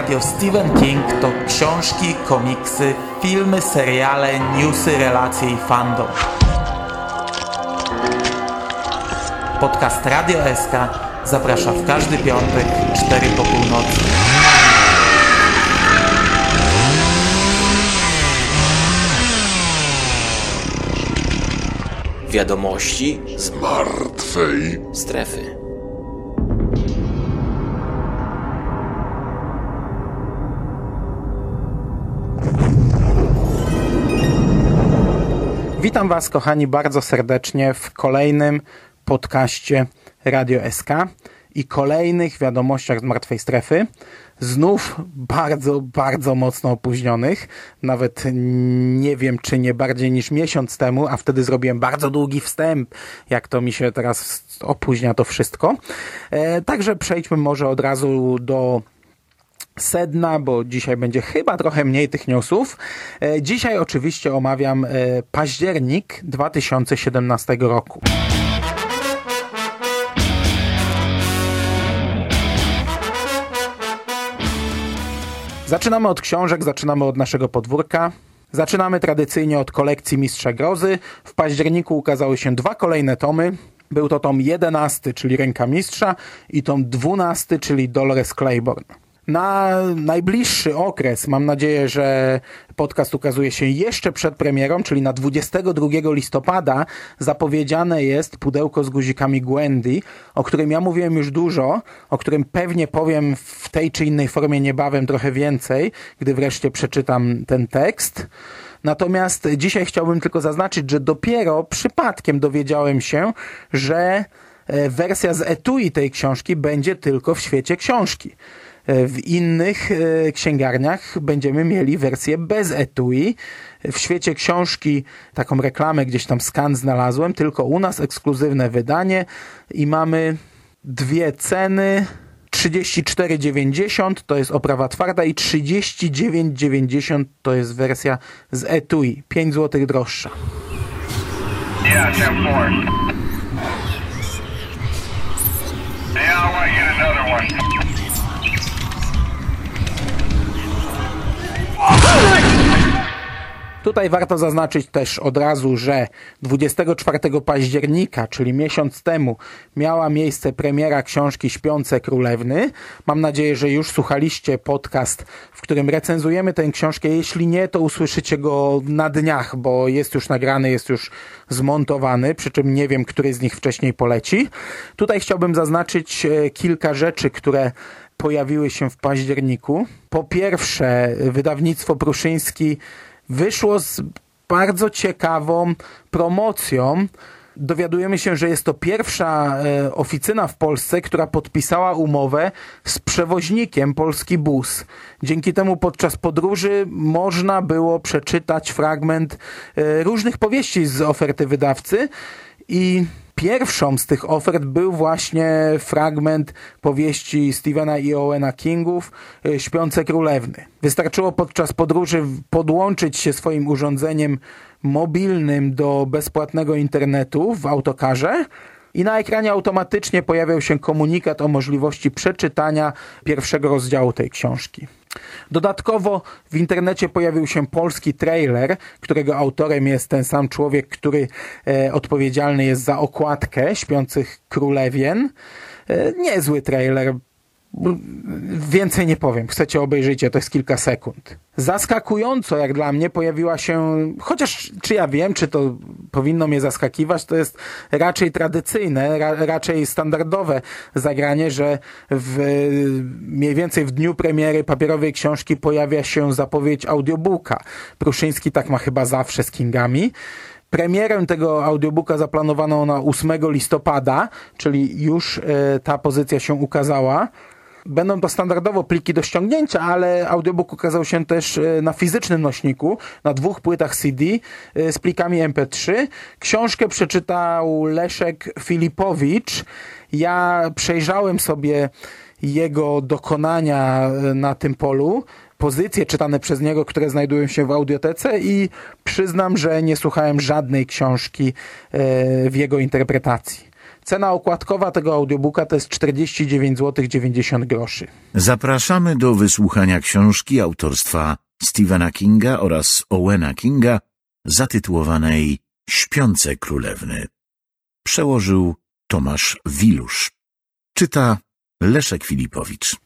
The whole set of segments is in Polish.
Radio Stephen King to książki, komiksy, filmy, seriale, newsy, relacje i fandom. Podcast Radio SK zaprasza w każdy piątek 4 po północy. Wiadomości z martwej strefy. Witam Was, kochani, bardzo serdecznie w kolejnym podcaście Radio SK i kolejnych wiadomościach z martwej strefy. Znów bardzo, bardzo mocno opóźnionych. Nawet nie wiem, czy nie bardziej niż miesiąc temu, a wtedy zrobiłem bardzo długi wstęp, jak to mi się teraz opóźnia to wszystko. E, także przejdźmy może od razu do sedna, bo dzisiaj będzie chyba trochę mniej tych newsów. E, dzisiaj oczywiście omawiam e, październik 2017 roku. Zaczynamy od książek, zaczynamy od naszego podwórka. Zaczynamy tradycyjnie od kolekcji Mistrza Grozy. W październiku ukazały się dwa kolejne tomy. Był to tom 11, czyli Ręka Mistrza i tom 12, czyli Dolores Claiborne na najbliższy okres, mam nadzieję, że podcast ukazuje się jeszcze przed premierą, czyli na 22 listopada, zapowiedziane jest pudełko z guzikami Gwendy, o którym ja mówiłem już dużo, o którym pewnie powiem w tej czy innej formie niebawem trochę więcej, gdy wreszcie przeczytam ten tekst. Natomiast dzisiaj chciałbym tylko zaznaczyć, że dopiero przypadkiem dowiedziałem się, że e, wersja z etui tej książki będzie tylko w świecie książki. E, w innych e, księgarniach będziemy mieli wersję bez etui. W świecie książki taką reklamę gdzieś tam skan znalazłem, tylko u nas ekskluzywne wydanie i mamy dwie ceny. 34,90 to jest oprawa twarda i 39,90 to jest wersja z etui. 5 zł droższa. Yeah, 10 4. Yeah, Tutaj warto zaznaczyć też od razu, że 24 października, czyli miesiąc temu, miała miejsce premiera książki Śpiące Królewny. Mam nadzieję, że już słuchaliście podcast, w którym recenzujemy tę książkę. Jeśli nie, to usłyszycie go na dniach, bo jest już nagrany, jest już zmontowany, przy czym nie wiem, który z nich wcześniej poleci. Tutaj chciałbym zaznaczyć e, kilka rzeczy, które pojawiły się w październiku. Po pierwsze, wydawnictwo Pruszyński wyszło z bardzo ciekawą promocją. Dowiadujemy się, że jest to pierwsza e, oficyna w Polsce, która podpisała umowę z przewoźnikiem Polski Bus. Dzięki temu podczas podróży można było przeczytać fragment e, różnych powieści z oferty wydawcy i Pierwszą z tych ofert był właśnie fragment powieści Stephena i Owena Kingów y, Śpiące Królewny. Wystarczyło podczas podróży podłączyć się swoim urządzeniem mobilnym do bezpłatnego internetu w autokarze i na ekranie automatycznie pojawiał się komunikat o możliwości przeczytania pierwszego rozdziału tej książki. Dodatkowo w internecie pojawił się polski trailer, którego autorem jest ten sam człowiek, który e, odpowiedzialny jest za okładkę Śpiących Królewien. E, niezły trailer, Więcej nie powiem. Chcecie obejrzyjcie, to jest kilka sekund. Zaskakująco, jak dla mnie, pojawiła się, chociaż czy ja wiem, czy to powinno mnie zaskakiwać, to jest raczej tradycyjne, ra, raczej standardowe zagranie, że w, mniej więcej w dniu premiery papierowej książki pojawia się zapowiedź audiobooka. Pruszyński tak ma chyba zawsze z Kingami. Premierę tego audiobooka zaplanowano na 8 listopada, czyli już y, ta pozycja się ukazała. Będą to standardowo pliki do ściągnięcia, ale audiobook ukazał się też e, na fizycznym nośniku, na dwóch płytach CD e, z plikami MP3. Książkę przeczytał Leszek Filipowicz. Ja przejrzałem sobie jego dokonania e, na tym polu, pozycje czytane przez niego, które znajdują się w audiotece i przyznam, że nie słuchałem żadnej książki w jego interpretacji. Cena okładkowa tego audiobooka to jest 49 zł 90 groszy. Zapraszamy do wysłuchania książki autorstwa Stephena Kinga oraz Owena Kinga zatytułowanej Śpiące Królewny. Przełożył Tomasz Wilusz. Czyta Leszek Filipowicz.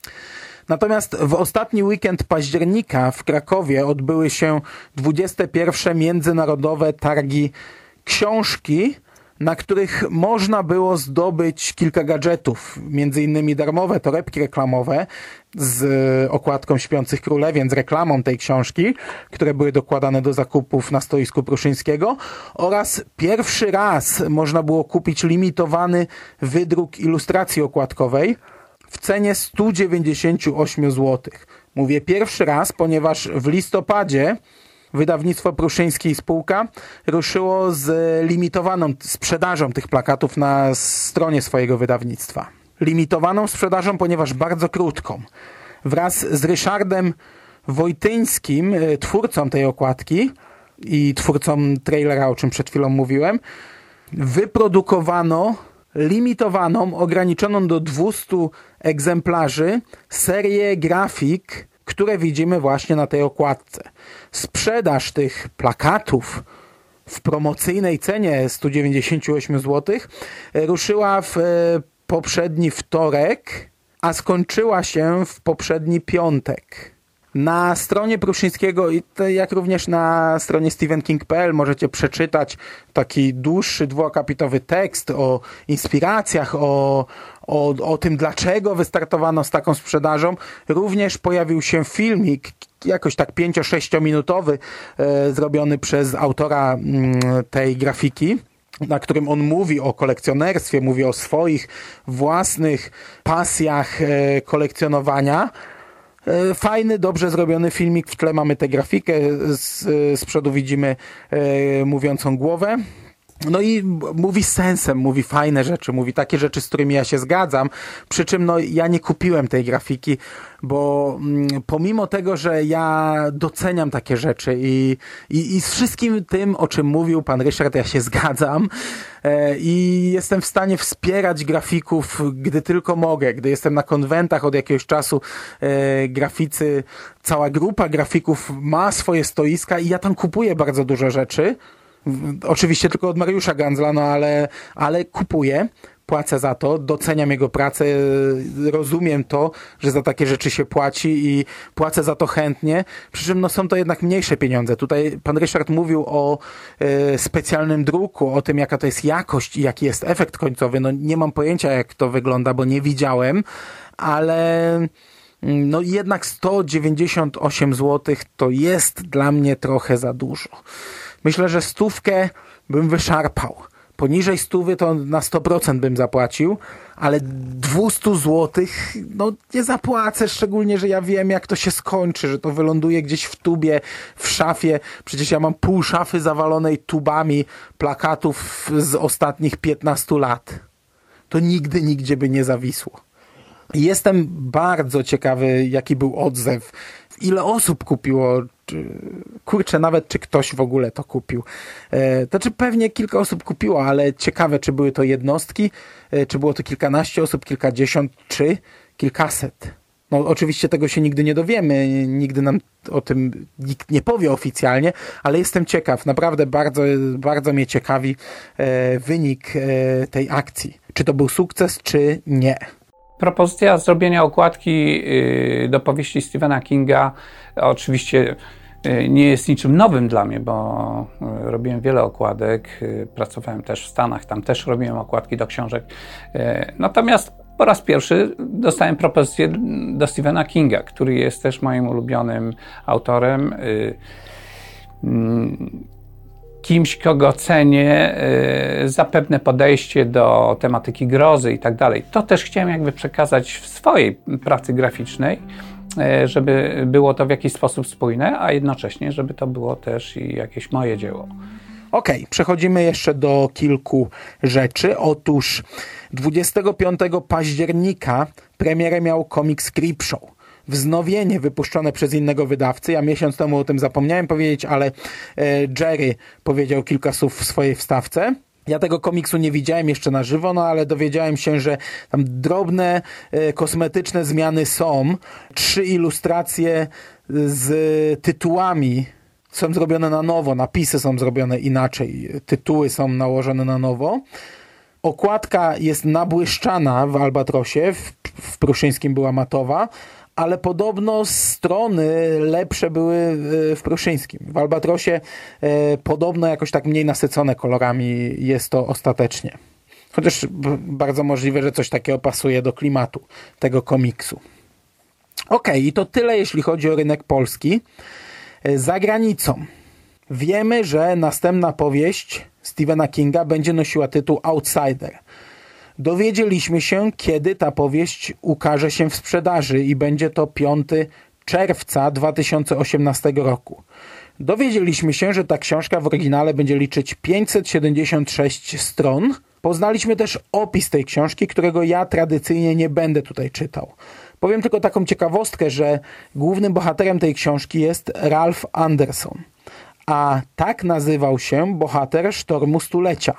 Natomiast w ostatni weekend października w Krakowie odbyły się 21 międzynarodowe targi książki, na których można było zdobyć kilka gadżetów, między innymi darmowe torebki reklamowe z okładką Śpiących Królewiec, z reklamą tej książki, które były dokładane do zakupów na stoisku Pruszyńskiego oraz pierwszy raz można było kupić limitowany wydruk ilustracji okładkowej w cenie 198 zł. Mówię pierwszy raz, ponieważ w listopadzie wydawnictwo Pruszyński i spółka ruszyło z limitowaną sprzedażą tych plakatów na stronie swojego wydawnictwa. Limitowaną sprzedażą, ponieważ bardzo krótką. Wraz z Ryszardem Wojtyńskim, e, twórcą tej okładki i twórcą trailera, o czym przed chwilą mówiłem, wyprodukowano limitowaną, ograniczoną do 200 egzemplarzy serię grafik które widzimy właśnie na tej okładce. Sprzedaż tych plakatów w promocyjnej cenie 198 zł ruszyła w e, poprzedni wtorek, a skończyła się w poprzedni piątek. Na stronie Pruszyńskiego, jak również na stronie stephenking.pl możecie przeczytać taki dłuższy, dwuakapitowy tekst o inspiracjach, o, o, o tym, dlaczego wystartowano z taką sprzedażą. Również pojawił się filmik, jakoś tak 5-6 minutowy, e, zrobiony przez autora m, mm, tej grafiki na którym on mówi o kolekcjonerstwie, mówi o swoich własnych pasjach e, kolekcjonowania. E, fajny, dobrze zrobiony filmik. W tle mamy tę grafikę. Z, z przodu widzimy e, mówiącą głowę. No i mówi sensem, mówi fajne rzeczy, mówi takie rzeczy, z którymi ja się zgadzam. Przy czym no, ja nie kupiłem tej grafiki, bo mm, pomimo tego, że ja doceniam takie rzeczy i, i, i z wszystkim tym, o czym mówił pan Ryszard, ja się zgadzam e, i jestem w stanie wspierać grafików, gdy tylko mogę. Gdy jestem na konwentach od jakiegoś czasu, e, graficy, cała grupa grafików ma swoje stoiska i ja tam kupuję bardzo dużo rzeczy Oczywiście tylko od Mariusza Ganzla, no ale, ale kupuję, płacę za to, doceniam jego pracę, rozumiem to, że za takie rzeczy się płaci i płacę za to chętnie, przy czym no, są to jednak mniejsze pieniądze. Tutaj pan Ryszard mówił o e, specjalnym druku, o tym jaka to jest jakość i jaki jest efekt końcowy. No nie mam pojęcia jak to wygląda, bo nie widziałem, ale mm, no jednak 198 zł to jest dla mnie trochę za dużo. Myślę, że stówkę bym wyszarpał. Poniżej stówy to na 100% bym zapłacił, ale 200 zł no nie zapłacę, szczególnie, że ja wiem jak to się skończy, że to wyląduje gdzieś w tubie, w szafie. Przecież ja mam pół szafy zawalonej tubami plakatów z ostatnich 15 lat. To nigdy, nigdzie by nie zawisło. Jestem bardzo ciekawy, jaki był odzew. Ile osób kupiło kurczę, nawet czy ktoś w ogóle to kupił. E, to czy pewnie kilka osób kupiło, ale ciekawe, czy były to jednostki, e, czy było to kilkanaście osób, kilkadziesiąt, czy kilkaset. No, oczywiście tego się nigdy nie dowiemy, nigdy nam o tym nikt nie powie oficjalnie, ale jestem ciekaw, naprawdę bardzo, bardzo mnie ciekawi e, wynik e, tej akcji. Czy to był sukces, czy nie. Propozycja zrobienia okładki y, do powieści Stephena Kinga oczywiście nie jest niczym nowym dla mnie, bo y, robiłem wiele okładek, pracowałem też w Stanach, tam też robiłem okładki do książek. Natomiast po raz pierwszy dostałem propozycję do Stephena Kinga, który jest też moim ulubionym autorem mm, kimś, kogo cenię y, za pewne podejście do tematyki grozy i tak dalej. To też chciałem jakby przekazać w swojej pracy graficznej, żeby było to w jakiś sposób spójne, a jednocześnie, żeby to było też i jakieś moje dzieło. Okej, okay, przechodzimy jeszcze do kilku rzeczy. Otóż 25 października premierę miał komiks Creepshow wznowienie wypuszczone przez innego wydawcy. Ja miesiąc temu o tym zapomniałem powiedzieć, ale e, Jerry powiedział kilka słów w swojej wstawce. Ja tego komiksu nie widziałem jeszcze na żywo, no ale dowiedziałem się, że tam drobne e, kosmetyczne zmiany są. Trzy ilustracje z tytułami są zrobione na nowo, napisy są zrobione inaczej, tytuły są nałożone na nowo. Okładka jest nabłyszczana w Albatrosie, w, w Pruszyńskim była matowa, ale podobno strony lepsze były w Pruszyńskim. W Albatrosie e, podobno jakoś tak mniej nasycone kolorami jest to ostatecznie. Chociaż bardzo możliwe, że coś takiego pasuje do klimatu tego komiksu. Ok, i to tyle jeśli chodzi o rynek polski. E, za granicą wiemy, że następna powieść Stephena Kinga będzie nosiła tytuł Outsider. Dowiedzieliśmy się, kiedy ta powieść ukaże się w sprzedaży i będzie to 5 czerwca 2018 roku. Dowiedzieliśmy się, że ta książka w oryginale będzie liczyć 576 stron. Poznaliśmy też opis tej książki, którego ja tradycyjnie nie będę tutaj czytał. Powiem tylko taką ciekawostkę, że głównym bohaterem tej książki jest Ralph Anderson. A tak nazywał się bohater Sztormu Stulecia.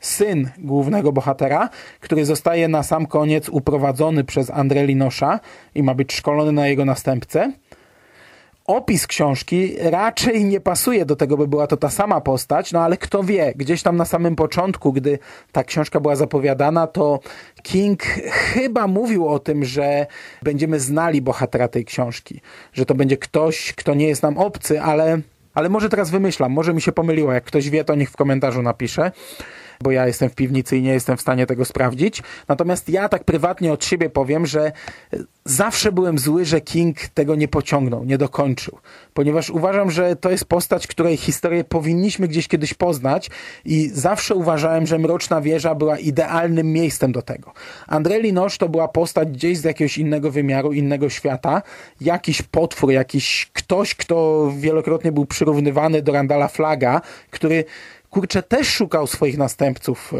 Syn głównego bohatera, który zostaje na sam koniec uprowadzony przez André Linosza i ma być szkolony na jego następcę – opis książki raczej nie pasuje do tego, by była to ta sama postać, no ale kto wie, gdzieś tam na samym początku, gdy ta książka była zapowiadana, to King chyba mówił o tym, że będziemy znali bohatera tej książki, że to będzie ktoś, kto nie jest nam obcy, ale, ale może teraz wymyślam, może mi się pomyliło, jak ktoś wie, to niech w komentarzu napisze bo ja jestem w piwnicy i nie jestem w stanie tego sprawdzić. Natomiast ja tak prywatnie od siebie powiem, że zawsze byłem zły, że King tego nie pociągnął, nie dokończył. Ponieważ uważam, że to jest postać, której historię powinniśmy gdzieś kiedyś poznać i zawsze uważałem, że Mroczna Wieża była idealnym miejscem do tego. André Linoche to była postać gdzieś z jakiegoś innego wymiaru, innego świata, jakiś potwór, jakiś ktoś, kto wielokrotnie był przyrównywany do Randala Flaga, który kurczę, też szukał swoich następców. E,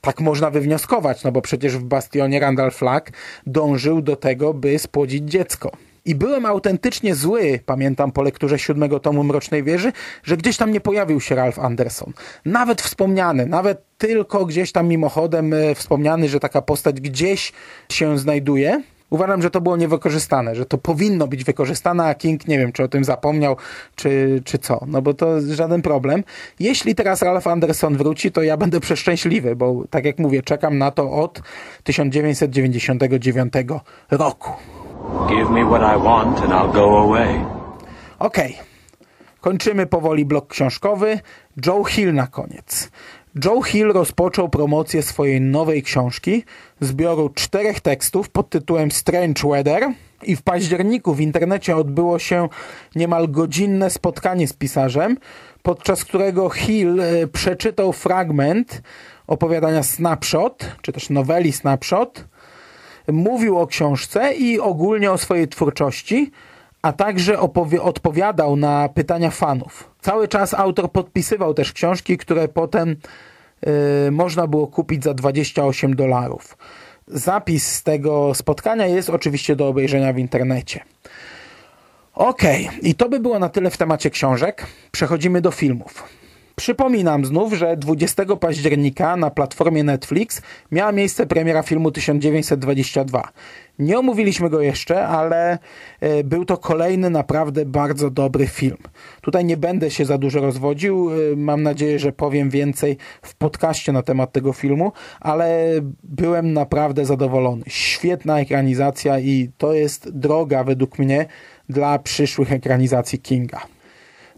tak można wywnioskować, no bo przecież w Bastionie Randall Flagg dążył do tego, by spłodzić dziecko. I byłem autentycznie zły, pamiętam po lekturze siódmego tomu Mrocznej Wieży, że gdzieś tam nie pojawił się Ralph Anderson. Nawet wspomniany, nawet tylko gdzieś tam mimochodem e, wspomniany, że taka postać gdzieś się znajduje. Uważam, że to było niewykorzystane, że to powinno być wykorzystane, a King nie wiem, czy o tym zapomniał, czy, czy co. No bo to żaden problem. Jeśli teraz Ralph Anderson wróci, to ja będę przeszczęśliwy, bo tak jak mówię, czekam na to od 1999 roku. Give me what I want and I'll go away. Okej. Okay. Kończymy powoli blok książkowy. Joe Hill na koniec. Joe Hill rozpoczął promocję swojej nowej książki, zbioru czterech tekstów pod tytułem Strange Weather i w październiku w internecie odbyło się niemal godzinne spotkanie z pisarzem, podczas którego Hill e, przeczytał fragment opowiadania Snapshot, czy też noweli Snapshot, mówił o książce i ogólnie o swojej twórczości, a także odpowiadał na pytania fanów. Cały czas autor podpisywał też książki, które potem y, można było kupić za 28 dolarów. Zapis z tego spotkania jest oczywiście do obejrzenia w internecie. Ok, i to by było na tyle w temacie książek. Przechodzimy do filmów. Przypominam znów, że 20 października na platformie Netflix miała miejsce premiera filmu 1922. Nie omówiliśmy go jeszcze, ale e, był to kolejny naprawdę bardzo dobry film. Tutaj nie będę się za dużo rozwodził. E, mam nadzieję, że powiem więcej w podcaście na temat tego filmu, ale byłem naprawdę zadowolony. Świetna ekranizacja i to jest droga według mnie dla przyszłych ekranizacji Kinga.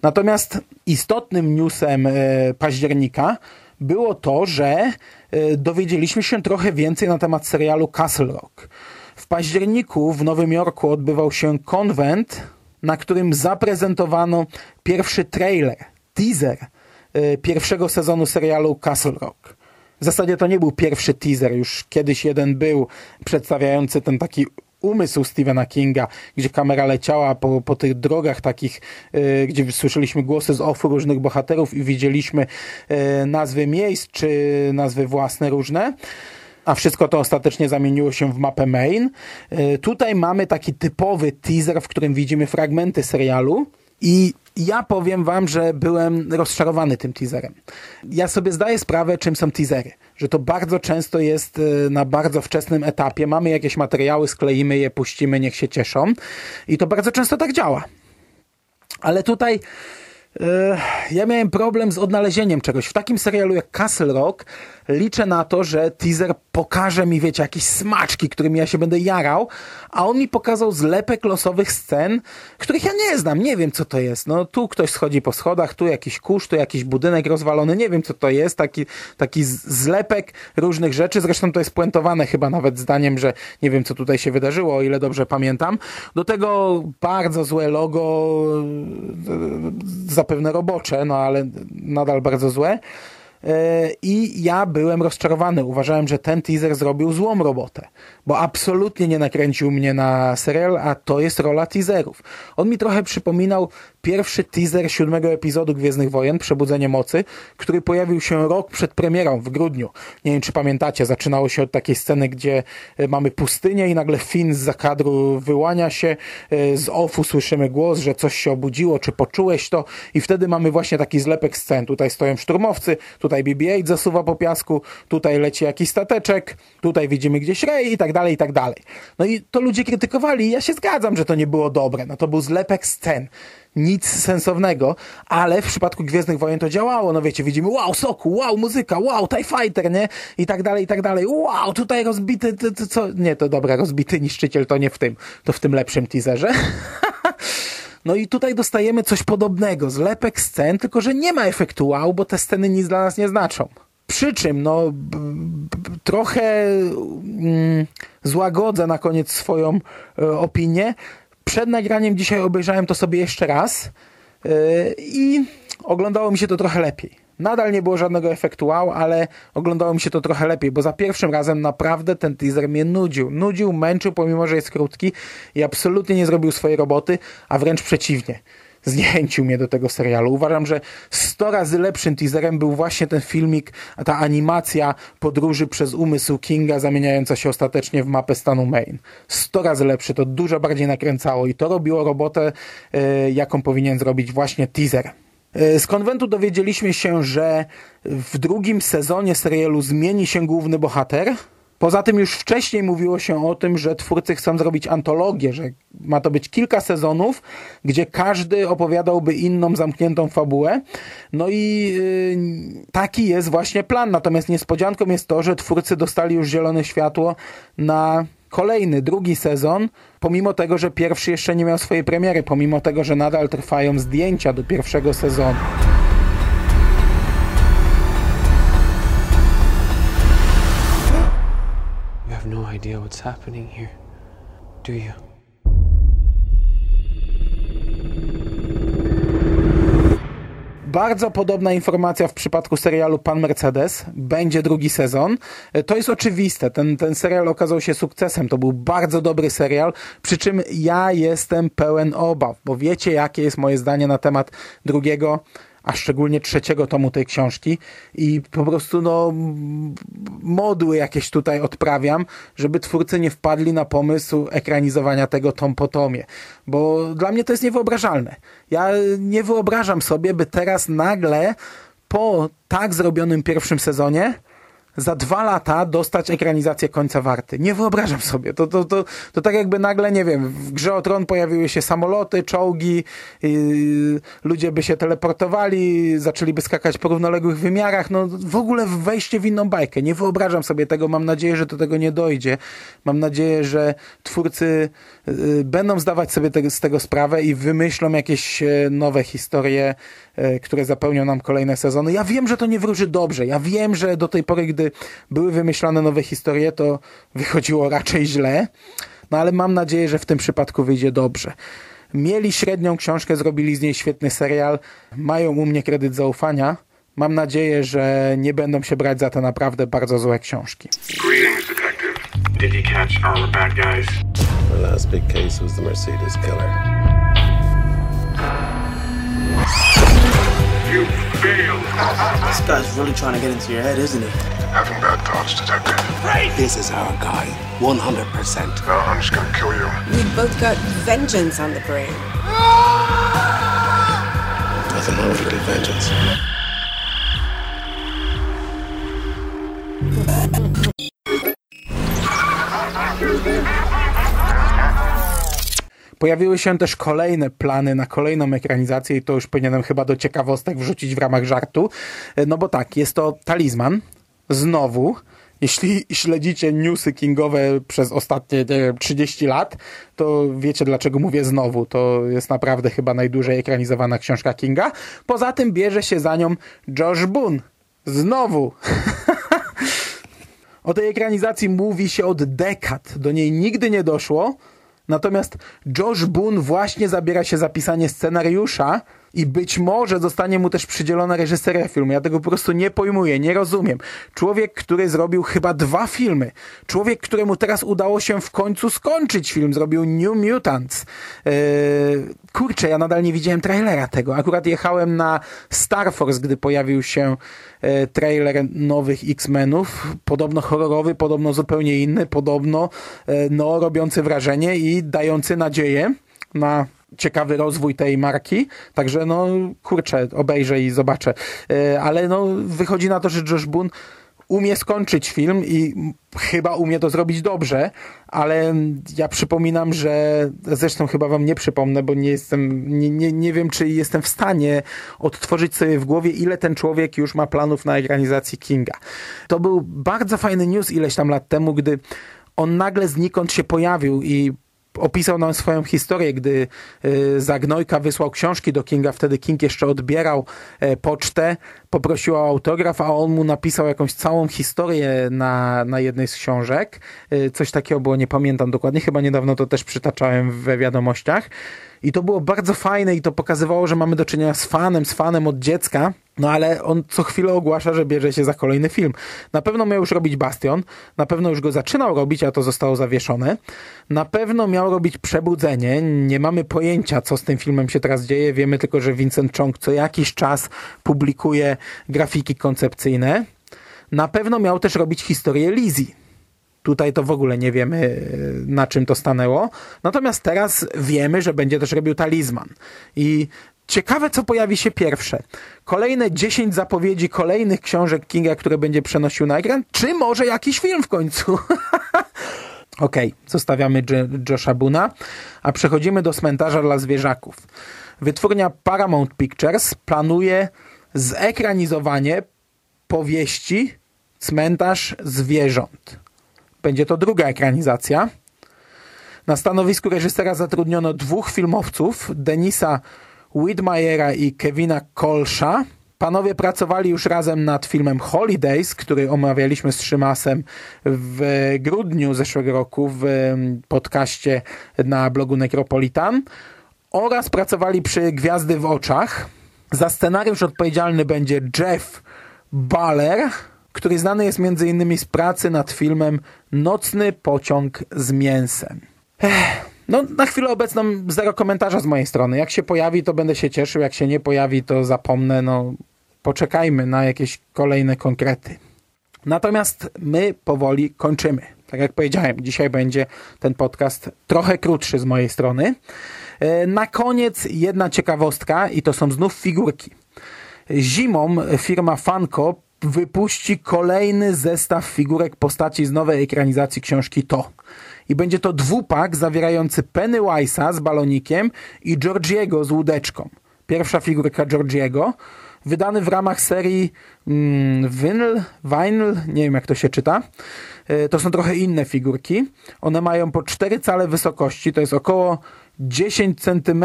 Natomiast istotnym newsem e, października było to, że e, dowiedzieliśmy się trochę więcej na temat serialu Castle Rock. W październiku w Nowym Jorku odbywał się konwent, na którym zaprezentowano pierwszy trailer, teaser e, pierwszego sezonu serialu Castle Rock. W zasadzie to nie był pierwszy teaser, już kiedyś jeden był przedstawiający ten taki umysł Stephena Kinga, gdzie kamera leciała po, po tych drogach takich, e, gdzie słyszeliśmy głosy z offu różnych bohaterów i widzieliśmy e, nazwy miejsc, czy nazwy własne różne a wszystko to ostatecznie zamieniło się w mapę main. E, tutaj mamy taki typowy teaser, w którym widzimy fragmenty serialu i Ja powiem wam, że byłem rozczarowany tym teaserem. Ja sobie zdaję sprawę, czym są teasery. Że to bardzo często jest y, na bardzo wczesnym etapie. Mamy jakieś materiały, skleimy je, puścimy, niech się cieszą. I to bardzo często tak działa. Ale tutaj ja miałem problem z odnalezieniem czegoś. W takim serialu jak Castle Rock liczę na to, że teaser pokaże mi, wiecie, jakieś smaczki, którymi ja się będę jarał, a on mi pokazał zlepek losowych scen, których ja nie znam, nie wiem co to jest. No tu ktoś schodzi po schodach, tu jakiś kurz, tu jakiś budynek rozwalony, nie wiem co to jest, taki, taki zlepek różnych rzeczy, zresztą to jest puentowane chyba nawet zdaniem, że nie wiem co tutaj się wydarzyło, o ile dobrze pamiętam. Do tego bardzo złe logo, zapewne robocze, no ale nadal bardzo złe. E, I ja byłem rozczarowany. Uważałem, że ten teaser zrobił złą robotę, bo absolutnie nie nakręcił mnie na serial, a to jest rola teaserów. On mi trochę przypominał pierwszy teaser siódmego epizodu Gwiezdnych Wojen, Przebudzenie Mocy, który pojawił się rok przed premierą w grudniu. Nie wiem, czy pamiętacie, zaczynało się od takiej sceny, gdzie e, mamy pustynię i nagle Finn z zakadru wyłania się, e, z offu słyszymy głos, że coś się obudziło, czy poczułeś to i wtedy mamy właśnie taki zlepek scen. Tutaj stoją szturmowcy, tutaj BB-8 zasuwa po piasku, tutaj leci jakiś stateczek, tutaj widzimy gdzieś Rey i tak dalej, i tak dalej. No i to ludzie krytykowali ja się zgadzam, że to nie było dobre. No to był zlepek scen nic sensownego, ale w przypadku Gwiezdnych Wojen to działało, no wiecie, widzimy wow, soku, wow, muzyka, wow, TIE Fighter, nie? I tak dalej, i tak dalej, wow, tutaj rozbity, to, to, co, nie, to dobra, rozbity niszczyciel to nie w tym, to w tym lepszym teaserze. No i tutaj dostajemy coś podobnego, zlepek scen, tylko że nie ma efektu wow, bo te sceny nic dla nas nie znaczą. Przy czym, no, trochę mm, złagodzę na koniec swoją y, opinię, przed nagraniem dzisiaj obejrzałem to sobie jeszcze raz yy, i oglądało mi się to trochę lepiej. Nadal nie było żadnego efektu wow, ale oglądało mi się to trochę lepiej, bo za pierwszym razem naprawdę ten teaser mnie nudził. Nudził, męczył, pomimo, że jest krótki i absolutnie nie zrobił swojej roboty, a wręcz przeciwnie zniechęcił mnie do tego serialu. Uważam, że 100 razy lepszym teaserem był właśnie ten filmik, ta animacja podróży przez umysł Kinga zamieniająca się ostatecznie w mapę stanu Maine. 100 razy lepszy, to dużo bardziej nakręcało i to robiło robotę, e, jaką powinien zrobić właśnie teaser. E, z konwentu dowiedzieliśmy się, że w drugim sezonie serialu zmieni się główny bohater, Poza tym już wcześniej mówiło się o tym, że twórcy chcą zrobić antologię, że ma to być kilka sezonów, gdzie każdy opowiadałby inną zamkniętą fabułę. No i yy, taki jest właśnie plan. Natomiast niespodzianką jest to, że twórcy dostali już zielone światło na kolejny, drugi sezon, pomimo tego, że pierwszy jeszcze nie miał swojej premiery, pomimo tego, że nadal trwają zdjęcia do pierwszego sezonu. Idea what's happening here, do you? Bardzo podobna informacja w przypadku serialu Pan Mercedes. Będzie drugi sezon. To jest oczywiste. Ten, ten serial okazał się sukcesem. To był bardzo dobry serial. Przy czym ja jestem pełen obaw, bo wiecie, jakie jest moje zdanie na temat drugiego a szczególnie trzeciego tomu tej książki i po prostu no modły jakieś tutaj odprawiam, żeby twórcy nie wpadli na pomysł ekranizowania tego tom po tomie, bo dla mnie to jest niewyobrażalne. Ja nie wyobrażam sobie, by teraz nagle po tak zrobionym pierwszym sezonie za dwa lata dostać ekranizację końca warty. Nie wyobrażam sobie. To, to, to, to tak jakby nagle, nie wiem, w grze o tron pojawiły się samoloty, czołgi, yy, ludzie by się teleportowali, zaczęliby skakać po równoległych wymiarach. No w ogóle wejście w inną bajkę. Nie wyobrażam sobie tego. Mam nadzieję, że do tego nie dojdzie. Mam nadzieję, że twórcy yy, będą zdawać sobie te, z tego sprawę i wymyślą jakieś yy, nowe historie, yy, które zapełnią nam kolejne sezony. Ja wiem, że to nie wróży dobrze. Ja wiem, że do tej pory, gdy kiedy były wymyślane nowe historie, to wychodziło raczej źle, no ale mam nadzieję, że w tym przypadku wyjdzie dobrze. Mieli średnią książkę, zrobili z niej świetny serial, mają u mnie kredyt zaufania. Mam nadzieję, że nie będą się brać za te naprawdę bardzo złe książki. Greetings, detective. Did you catch our bad guys? The last big case was the Mercedes killer. You failed. This guy's really trying to get into your head, isn't he? Having bad thoughts, Detective. Right. This is our guy, 100%. No, I'm just gonna kill you. We both got vengeance on the brain. nothing but earthly vengeance. Pojawiły się też kolejne plany na kolejną ekranizację i to już powinienem chyba do ciekawostek wrzucić w ramach żartu. No bo tak, jest to talizman. Znowu, jeśli śledzicie newsy kingowe przez ostatnie nie wiem, 30 lat, to wiecie dlaczego mówię znowu. To jest naprawdę chyba najdłużej ekranizowana książka Kinga. Poza tym bierze się za nią Josh Boone. Znowu. o tej ekranizacji mówi się od dekad. Do niej nigdy nie doszło. Natomiast Josh Boone właśnie zabiera się za pisanie scenariusza i być może zostanie mu też przydzielona reżyseria filmu. Ja tego po prostu nie pojmuję, nie rozumiem. Człowiek, który zrobił chyba dwa filmy. Człowiek, któremu teraz udało się w końcu skończyć film. Zrobił New Mutants. Yy, kurczę, ja nadal nie widziałem trailera tego. Akurat jechałem na Star Force, gdy pojawił się yy, trailer nowych X-Menów. Podobno horrorowy, podobno zupełnie inny, podobno yy, no, robiący wrażenie i dający nadzieję na ciekawy rozwój tej marki, także no kurczę, obejrzę i zobaczę. E, ale no wychodzi na to, że Josh Boone umie skończyć film i chyba umie to zrobić dobrze, ale ja przypominam, że zresztą chyba wam nie przypomnę, bo nie jestem, nie, nie, nie wiem, czy jestem w stanie odtworzyć sobie w głowie, ile ten człowiek już ma planów na ekranizacji Kinga. To był bardzo fajny news ileś tam lat temu, gdy on nagle znikąd się pojawił i opisał nam swoją historię, gdy y, Zagnojka wysłał książki do Kinga, wtedy King jeszcze odbierał e, pocztę, poprosił o autograf, a on mu napisał jakąś całą historię na, na jednej z książek. Y, coś takiego było, nie pamiętam dokładnie, chyba niedawno to też przytaczałem we wiadomościach. I to było bardzo fajne i to pokazywało, że mamy do czynienia z fanem, z fanem od dziecka. No ale on co chwilę ogłasza, że bierze się za kolejny film. Na pewno miał już robić Bastion, na pewno już go zaczynał robić, a to zostało zawieszone. Na pewno miał robić Przebudzenie. Nie mamy pojęcia, co z tym filmem się teraz dzieje. Wiemy tylko, że Vincent Chong co jakiś czas publikuje grafiki koncepcyjne. Na pewno miał też robić historię Lizzie. Tutaj to w ogóle nie wiemy, na czym to stanęło. Natomiast teraz wiemy, że będzie też robił talizman. I ciekawe, co pojawi się pierwsze. Kolejne 10 zapowiedzi kolejnych książek Kinga, które będzie przenosił na ekran, czy może jakiś film w końcu? Okej, okay, zostawiamy Josha Buna, a przechodzimy do cmentarza dla zwierzaków. Wytwórnia Paramount Pictures planuje zekranizowanie powieści Cmentarz Zwierząt. Będzie to druga ekranizacja. Na stanowisku reżysera zatrudniono dwóch filmowców, Denisa Widmajera i Kevina Kolsza. Panowie pracowali już razem nad filmem Holidays, który omawialiśmy z Szymasem w grudniu zeszłego roku w podcaście na blogu Necropolitan oraz pracowali przy Gwiazdy w oczach. Za scenariusz odpowiedzialny będzie Jeff Baller, który znany jest m.in. z pracy nad filmem Nocny pociąg z mięsem. Ech. No, na chwilę obecną zero komentarza z mojej strony. Jak się pojawi, to będę się cieszył. Jak się nie pojawi, to zapomnę. No, poczekajmy na jakieś kolejne konkrety. Natomiast my powoli kończymy. Tak jak powiedziałem, dzisiaj będzie ten podcast trochę krótszy z mojej strony. E, na koniec jedna ciekawostka i to są znów figurki. Zimą firma Funko wypuści kolejny zestaw figurek postaci z nowej ekranizacji książki To. I będzie to dwupak zawierający Pennywise'a z balonikiem i Georgiego z łódeczką. Pierwsza figurka Georgiego, wydany w ramach serii mm, Vinyl, Vinyl, nie wiem jak to się czyta. E, to są trochę inne figurki. One mają po 4 cale wysokości, to jest około 10 cm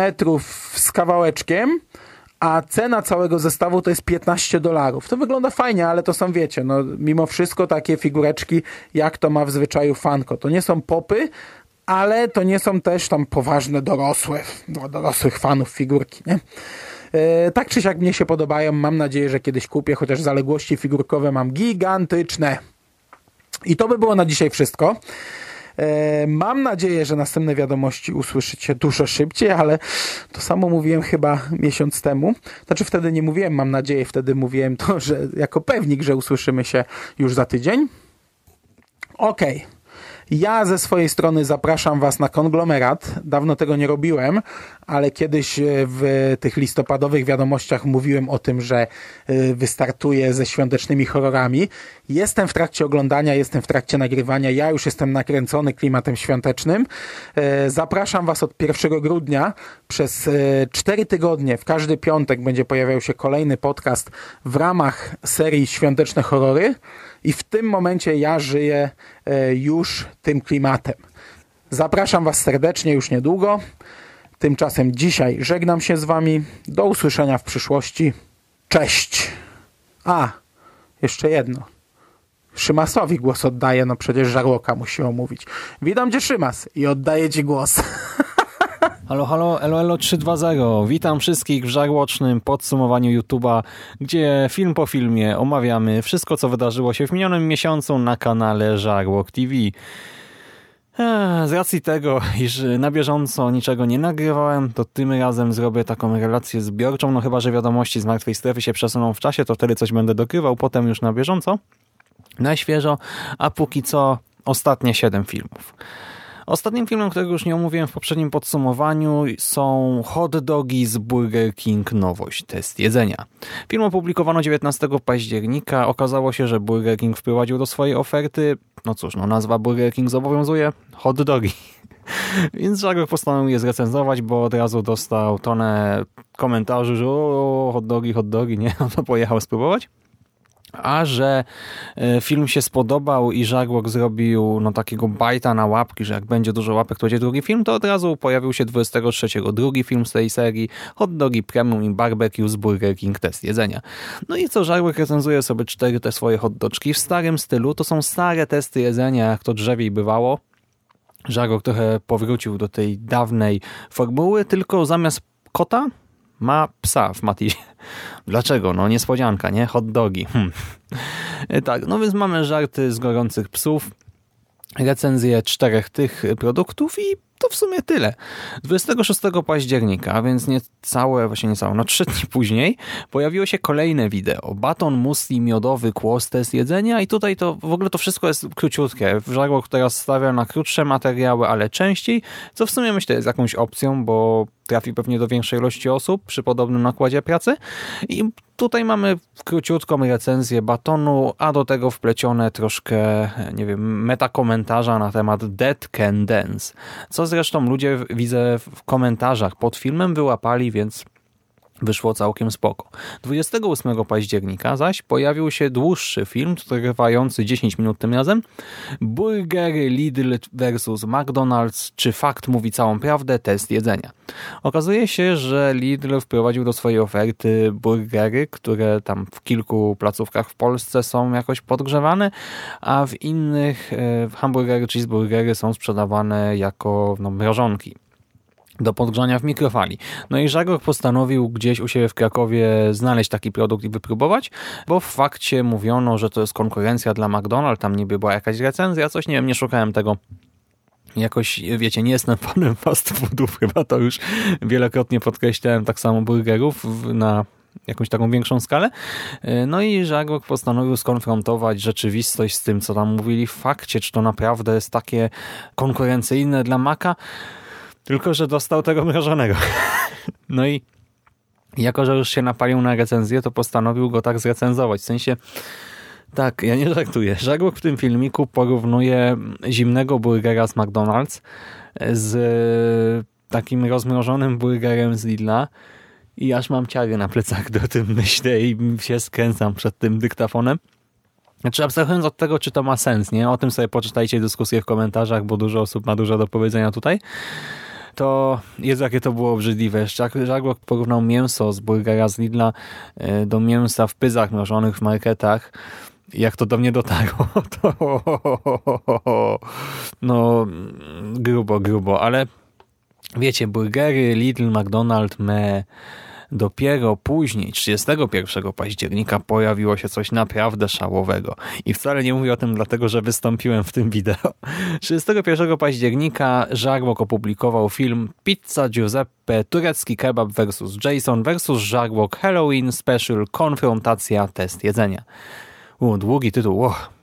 z kawałeczkiem a cena całego zestawu to jest 15 dolarów. To wygląda fajnie, ale to są, wiecie, no mimo wszystko takie figureczki, jak to ma w zwyczaju fanko. To nie są popy, ale to nie są też tam poważne dorosłe, dla dorosłych fanów figurki, nie? E, tak czy siak mnie się podobają. Mam nadzieję, że kiedyś kupię, chociaż zaległości figurkowe mam gigantyczne. I to by było na dzisiaj wszystko. E, mam nadzieję, że następne wiadomości usłyszycie dużo szybciej, ale to samo mówiłem chyba miesiąc temu. Znaczy wtedy nie mówiłem, mam nadzieję, wtedy mówiłem to, że jako pewnik, że usłyszymy się już za tydzień. Okej. Okay. Ja ze swojej strony zapraszam Was na konglomerat. Dawno tego nie robiłem, ale kiedyś e, w tych listopadowych wiadomościach mówiłem o tym, że e, wystartuję ze świątecznymi horrorami. Jestem w trakcie oglądania, jestem w trakcie nagrywania. Ja już jestem nakręcony klimatem świątecznym. E, zapraszam Was od 1 grudnia przez 4 tygodnie. W każdy piątek będzie pojawiał się kolejny podcast w ramach serii Świąteczne Horrory i w tym momencie ja żyję już tym klimatem. Zapraszam Was serdecznie już niedługo. Tymczasem dzisiaj żegnam się z Wami. Do usłyszenia w przyszłości. Cześć! A, jeszcze jedno. Szymasowi głos oddaję, no przecież żarłoka musi omówić. Witam Cię Szymas i oddaję Ci głos. Halo, halo, elo, elo 320. Witam wszystkich w żarłocznym podsumowaniu YouTube'a, gdzie film po filmie omawiamy wszystko, co wydarzyło się w minionym miesiącu na kanale Żarłok TV. Z racji tego, iż na bieżąco niczego nie nagrywałem, to tym razem zrobię taką relację zbiorczą, no chyba, że wiadomości z martwej strefy się przesuną w czasie, to wtedy coś będę dokrywał, potem już na bieżąco, na świeżo, a póki co ostatnie 7 filmów. Ostatnim filmem, którego już nie omówiłem w poprzednim podsumowaniu są Hot Dogi z Burger King Nowość, test jedzenia. Film opublikowano 19 października. Okazało się, że Burger King wprowadził do swojej oferty, no cóż, no nazwa Burger King zobowiązuje, hot dogi. Więc Żagor postanowił je zrecenzować, bo od razu dostał tonę komentarzy, że o, hot dogi, hot dogi, nie? No to pojechał spróbować. A że e, film się spodobał i Żarłok zrobił no, takiego bajta na łapki, że jak będzie dużo łapek, to będzie drugi film, to od razu pojawił się 23 drugi film z tej serii Hot Dogi Premium i Barbecue z Burger King Test Jedzenia. No i co, Żarłok recenzuje sobie cztery te swoje hot doczki w starym stylu. To są stare testy jedzenia, jak to drzewiej bywało. Żarłok trochę powrócił do tej dawnej formuły, tylko zamiast kota ma psa w Matizie. Dlaczego? No niespodzianka, nie? Hot dogi. Hm. Tak, no więc mamy żarty z gorących psów, recenzję czterech tych produktów i to w sumie tyle. 26 października, a więc niecałe, właśnie niecałe, no trzy dni później pojawiło się kolejne wideo. Baton musli miodowy kłos test jedzenia i tutaj to w ogóle to wszystko jest króciutkie. Żarłok teraz stawia na krótsze materiały, ale częściej, co w sumie myślę jest jakąś opcją, bo trafi pewnie do większej ilości osób przy podobnym nakładzie pracy. I tutaj mamy króciutką recenzję batonu, a do tego wplecione troszkę, nie wiem, metakomentarza na temat Dead Can Dance, co zresztą ludzie widzę w komentarzach pod filmem wyłapali, więc wyszło całkiem spoko. 28 października zaś pojawił się dłuższy film, trwający 10 minut tym razem. Burgery Lidl versus McDonald's. Czy fakt mówi całą prawdę? Test jedzenia. Okazuje się, że Lidl wprowadził do swojej oferty burgery, które tam w kilku placówkach w Polsce są jakoś podgrzewane, a w innych e, hamburgery, cheeseburgery są sprzedawane jako no, mrożonki do podgrzania w mikrofali. No i Żagor postanowił gdzieś u siebie w Krakowie znaleźć taki produkt i wypróbować, bo w fakcie mówiono, że to jest konkurencja dla McDonald's, tam niby była jakaś recenzja, coś, nie wiem, nie szukałem tego jakoś, wiecie, nie jestem fanem fast foodów, chyba to już wielokrotnie podkreślałem, tak samo burgerów na jakąś taką większą skalę. No i Żagor postanowił skonfrontować rzeczywistość z tym, co tam mówili w fakcie, czy to naprawdę jest takie konkurencyjne dla Maka. Tylko, że dostał tego mrożonego. No i jako, że już się napalił na recenzję, to postanowił go tak zrecenzować. W sensie, tak, ja nie żartuję. Żarłok w tym filmiku porównuje zimnego burgera z McDonald's z takim rozmrożonym burgerem z Lidla i aż mam ciary na plecach do tym myślę i się skręcam przed tym dyktafonem. Znaczy abstrahując od tego, czy to ma sens, nie? O tym sobie poczytajcie dyskusję w komentarzach, bo dużo osób ma dużo do powiedzenia tutaj to jest jakie to było obrzydliwe. Żagłok porównał mięso z burgera z Lidla e, do mięsa w pyzach mrożonych w marketach. Jak to do mnie dotarło, to no grubo, grubo, ale wiecie, burgery, Lidl, McDonald's, me Dopiero później, 31 października, pojawiło się coś naprawdę szałowego. I wcale nie mówię o tym dlatego, że wystąpiłem w tym wideo. 31 października Żarłok opublikował film Pizza Giuseppe, turecki kebab vs Jason vs Żarłok Halloween Special Konfrontacja Test Jedzenia. U, długi tytuł. Oh.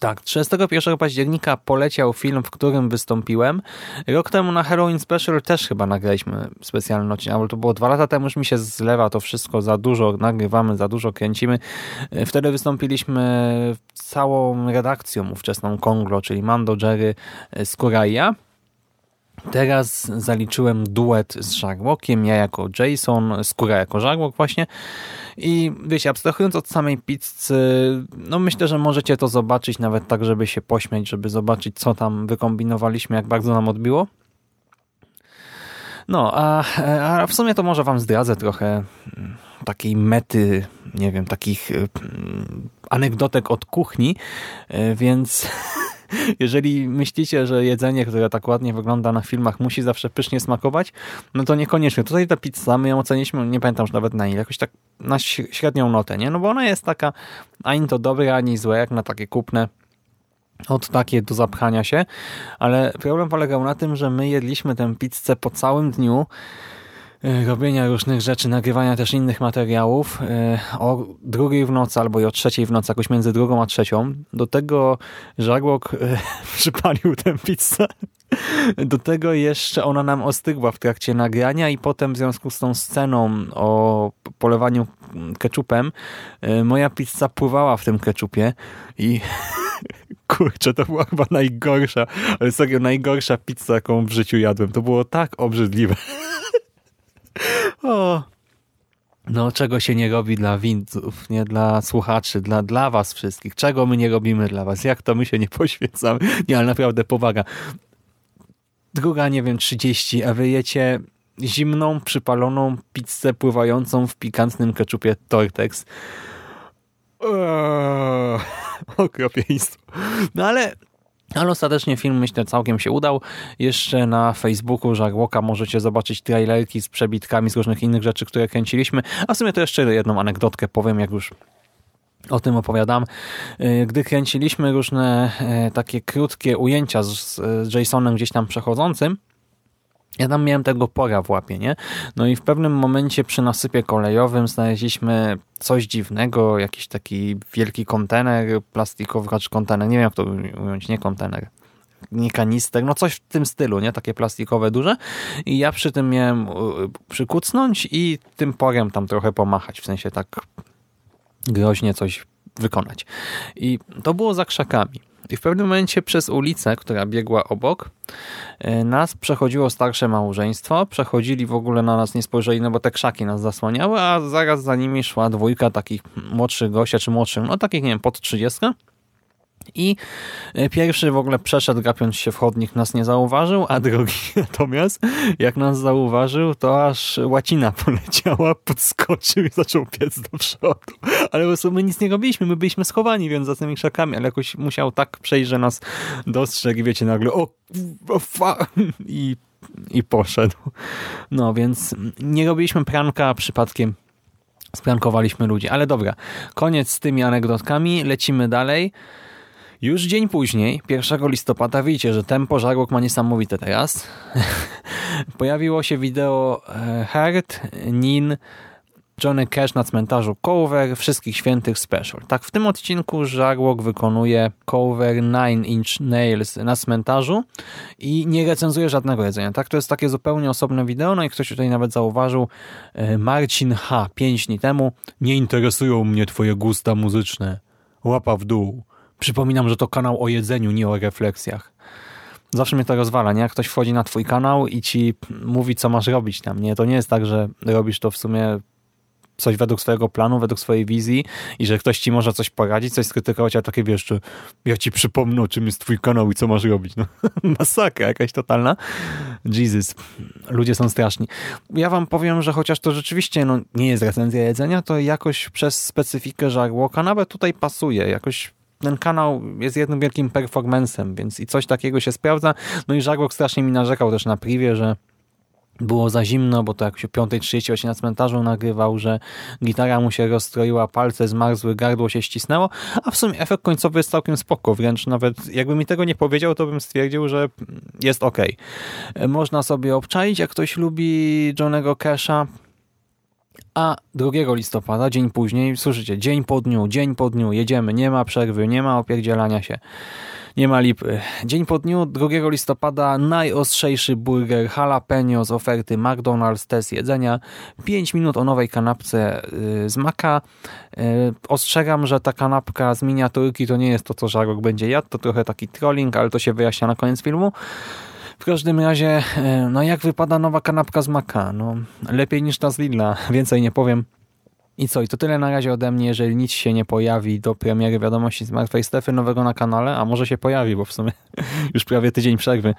Tak, 31 października poleciał film, w którym wystąpiłem. Rok temu na Halloween Special też chyba nagraliśmy specjalny odcinek, ale to było dwa lata temu, już mi się zlewa to wszystko, za dużo nagrywamy, za dużo kręcimy. Wtedy wystąpiliśmy całą redakcją ówczesną Konglo, czyli Mando, Jerry, Skóra i ja. Teraz zaliczyłem duet z Żarłokiem, ja jako Jason, Skóra jako Żarłok właśnie. I wiecie, abstrahując od samej pizzy, no myślę, że możecie to zobaczyć nawet tak, żeby się pośmiać, żeby zobaczyć, co tam wykombinowaliśmy, jak bardzo nam odbiło. No, a, a w sumie to może wam zdradzę trochę mm, takiej mety, nie wiem, takich mm, anegdotek od kuchni, e, więc jeżeli myślicie, że jedzenie, które tak ładnie wygląda na filmach musi zawsze pysznie smakować, no to niekoniecznie. Tutaj ta pizza, my ją oceniliśmy, nie pamiętam już nawet na ile, jakoś tak na średnią notę, nie? No bo ona jest taka ani to dobre, ani złe, jak na takie kupne od takie do zapchania się, ale problem polegał na tym, że my jedliśmy tę pizzę po całym dniu robienia różnych rzeczy, nagrywania też innych materiałów e, o drugiej w nocy albo i o trzeciej w nocy, jakoś między drugą a trzecią. Do tego Żarłok e, przypalił tę pizzę. Do tego jeszcze ona nam ostygła w trakcie nagrania i potem w związku z tą sceną o polewaniu keczupem moja pizza pływała w tym keczupie i kurczę, to była chyba najgorsza, ale serio najgorsza pizza, jaką w życiu jadłem. To było tak obrzydliwe. O. No, czego się nie robi dla widzów, nie dla słuchaczy, dla, dla was wszystkich. Czego my nie robimy dla was? Jak to my się nie poświęcamy? Nie, ale naprawdę powaga. Druga, nie wiem, 30, a wy jecie zimną, przypaloną pizzę pływającą w pikantnym keczupie Tortex. Eee, okropieństwo. No ale ale ostatecznie film, myślę, całkiem się udał. Jeszcze na Facebooku Żarłoka możecie zobaczyć trailerki z przebitkami z różnych innych rzeczy, które kręciliśmy. A w sumie to jeszcze jedną anegdotkę powiem, jak już o tym opowiadam. Y, gdy kręciliśmy różne e, takie krótkie ujęcia z Jasonem gdzieś tam przechodzącym, ja tam miałem tego pora w łapie, nie? No i w pewnym momencie przy nasypie kolejowym znaleźliśmy coś dziwnego, jakiś taki wielki kontener plastikowy, czy kontener, nie wiem jak to ująć, nie kontener, nie kanister, no coś w tym stylu, nie? Takie plastikowe, duże. I ja przy tym miałem przykucnąć i tym porem tam trochę pomachać, w sensie tak groźnie coś wykonać. I to było za krzakami. I w pewnym momencie przez ulicę, która biegła obok, e, nas przechodziło starsze małżeństwo. Przechodzili w ogóle na nas, nie spojrzeli, no bo te krzaki nas zasłaniały, a zaraz za nimi szła dwójka takich młodszych gościa, czy młodszych, no takich, nie wiem, pod 30 i e, pierwszy w ogóle przeszedł, gapiąc się w chodnik, nas nie zauważył, a drugi natomiast, jak nas zauważył, to aż łacina poleciała, podskoczył i zaczął piec do przodu. Ale po prostu my nic nie robiliśmy, my byliśmy schowani, więc za tymi krzakami, ale jakoś musiał tak przejść, że nas dostrzegł i wiecie, nagle o, o fa i, i poszedł. No, więc nie robiliśmy pranka, przypadkiem sprankowaliśmy ludzi. Ale dobra, koniec z tymi anegdotkami, lecimy dalej. Już dzień później, 1 listopada, widzicie, że tempo żarłok ma niesamowite teraz. Pojawiło się wideo e, Hert, Nin, Johnny Cash na cmentarzu Cover, Wszystkich Świętych Special. Tak, w tym odcinku Żarłok wykonuje cover Nine Inch Nails na cmentarzu i nie recenzuje żadnego jedzenia. Tak, to jest takie zupełnie osobne wideo, no i ktoś tutaj nawet zauważył, e, Marcin H. 5 dni temu, nie interesują mnie twoje gusta muzyczne. Łapa w dół. Przypominam, że to kanał o jedzeniu, nie o refleksjach. Zawsze mnie to rozwala, nie? Jak ktoś wchodzi na twój kanał i ci mówi, co masz robić tam, nie? To nie jest tak, że robisz to w sumie coś według swojego planu, według swojej wizji i że ktoś ci może coś poradzić, coś skrytykować, a takie wiesz, że ja ci przypomnę, czym jest twój kanał i co masz robić. No, masakra jakaś totalna. Jesus, ludzie są straszni. Ja wam powiem, że chociaż to rzeczywiście no, nie jest recenzja jedzenia, to jakoś przez specyfikę żarłoka nawet tutaj pasuje. Jakoś ten kanał jest jednym wielkim performancem, więc i coś takiego się sprawdza. No i Żarłok strasznie mi narzekał też na privie, że było za zimno, bo to jak się o 5.30 właśnie na cmentarzu nagrywał, że gitara mu się rozstroiła, palce zmarzły, gardło się ścisnęło, a w sumie efekt końcowy jest całkiem spoko, wręcz nawet jakby mi tego nie powiedział, to bym stwierdził, że jest ok. Można sobie obczaić, jak ktoś lubi Johnego Casha, A 2 listopada, dzień później, słyszycie, dzień po dniu, dzień po dniu, jedziemy, nie ma przerwy, nie ma opierdzielania się. Nie ma lipy. Dzień po dniu 2 listopada najostrzejszy burger jalapeno z oferty McDonald's test jedzenia. 5 minut o nowej kanapce y, z maka. Y, ostrzegam, że ta kanapka z miniaturki to nie jest to, co Żarok będzie jadł. To trochę taki trolling, ale to się wyjaśnia na koniec filmu. W każdym razie, y, no jak wypada nowa kanapka z maka? No, lepiej niż ta z Lidla, więcej nie powiem. I co? I to tyle na razie ode mnie. Jeżeli nic się nie pojawi do premiery wiadomości z Martwej Strefy nowego na kanale, a może się pojawi, bo w sumie już prawie tydzień przerwy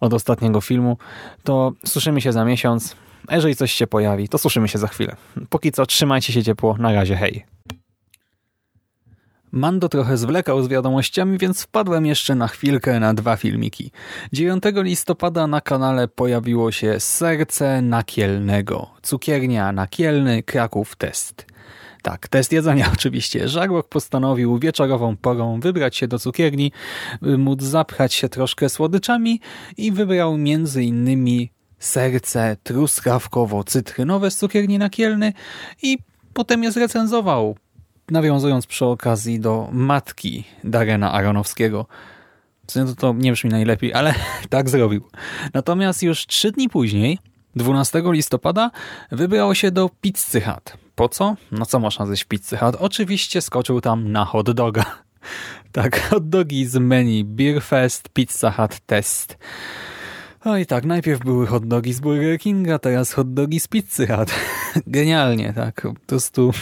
od ostatniego filmu, to słyszymy się za miesiąc. Jeżeli coś się pojawi, to słyszymy się za chwilę. Póki co, trzymajcie się ciepło. Na razie, hej. Mando trochę zwlekał z wiadomościami, więc wpadłem jeszcze na chwilkę na dwa filmiki. 9 listopada na kanale pojawiło się Serce Nakielnego. Cukiernia Nakielny, Kraków Test. Tak, test jedzenia oczywiście. Żarłok postanowił wieczorową porą wybrać się do cukierni, móc zapchać się troszkę słodyczami i wybrał między innymi serce truskawkowo-cytrynowe z cukierni Nakielny i potem je zrecenzował nawiązując przy okazji do matki Darena Aronowskiego. To, to nie brzmi najlepiej, ale tak zrobił. Natomiast już trzy dni później, 12 listopada, wybrał się do Pizzy Hut. Po co? No co można zjeść Pizzy Hut? Oczywiście skoczył tam na hot doga. Tak, hot dogi z menu Beer Fest, Pizza Hut Test. No i tak, najpierw były hot dogi z Burger Kinga, teraz hot dogi z Pizzy Hut. Genialnie, tak. Po prostu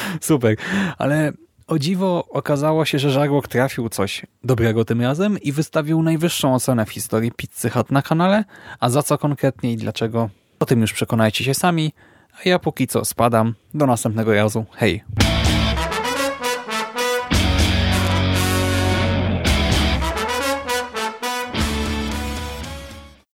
Super, ale o dziwo okazało się, że Żarłok trafił coś dobrego tym razem i wystawił najwyższą ocenę w historii Pizzy Hut na kanale, a za co konkretnie i dlaczego, o tym już przekonajcie się sami, a ja póki co spadam. Do następnego razu. Hej!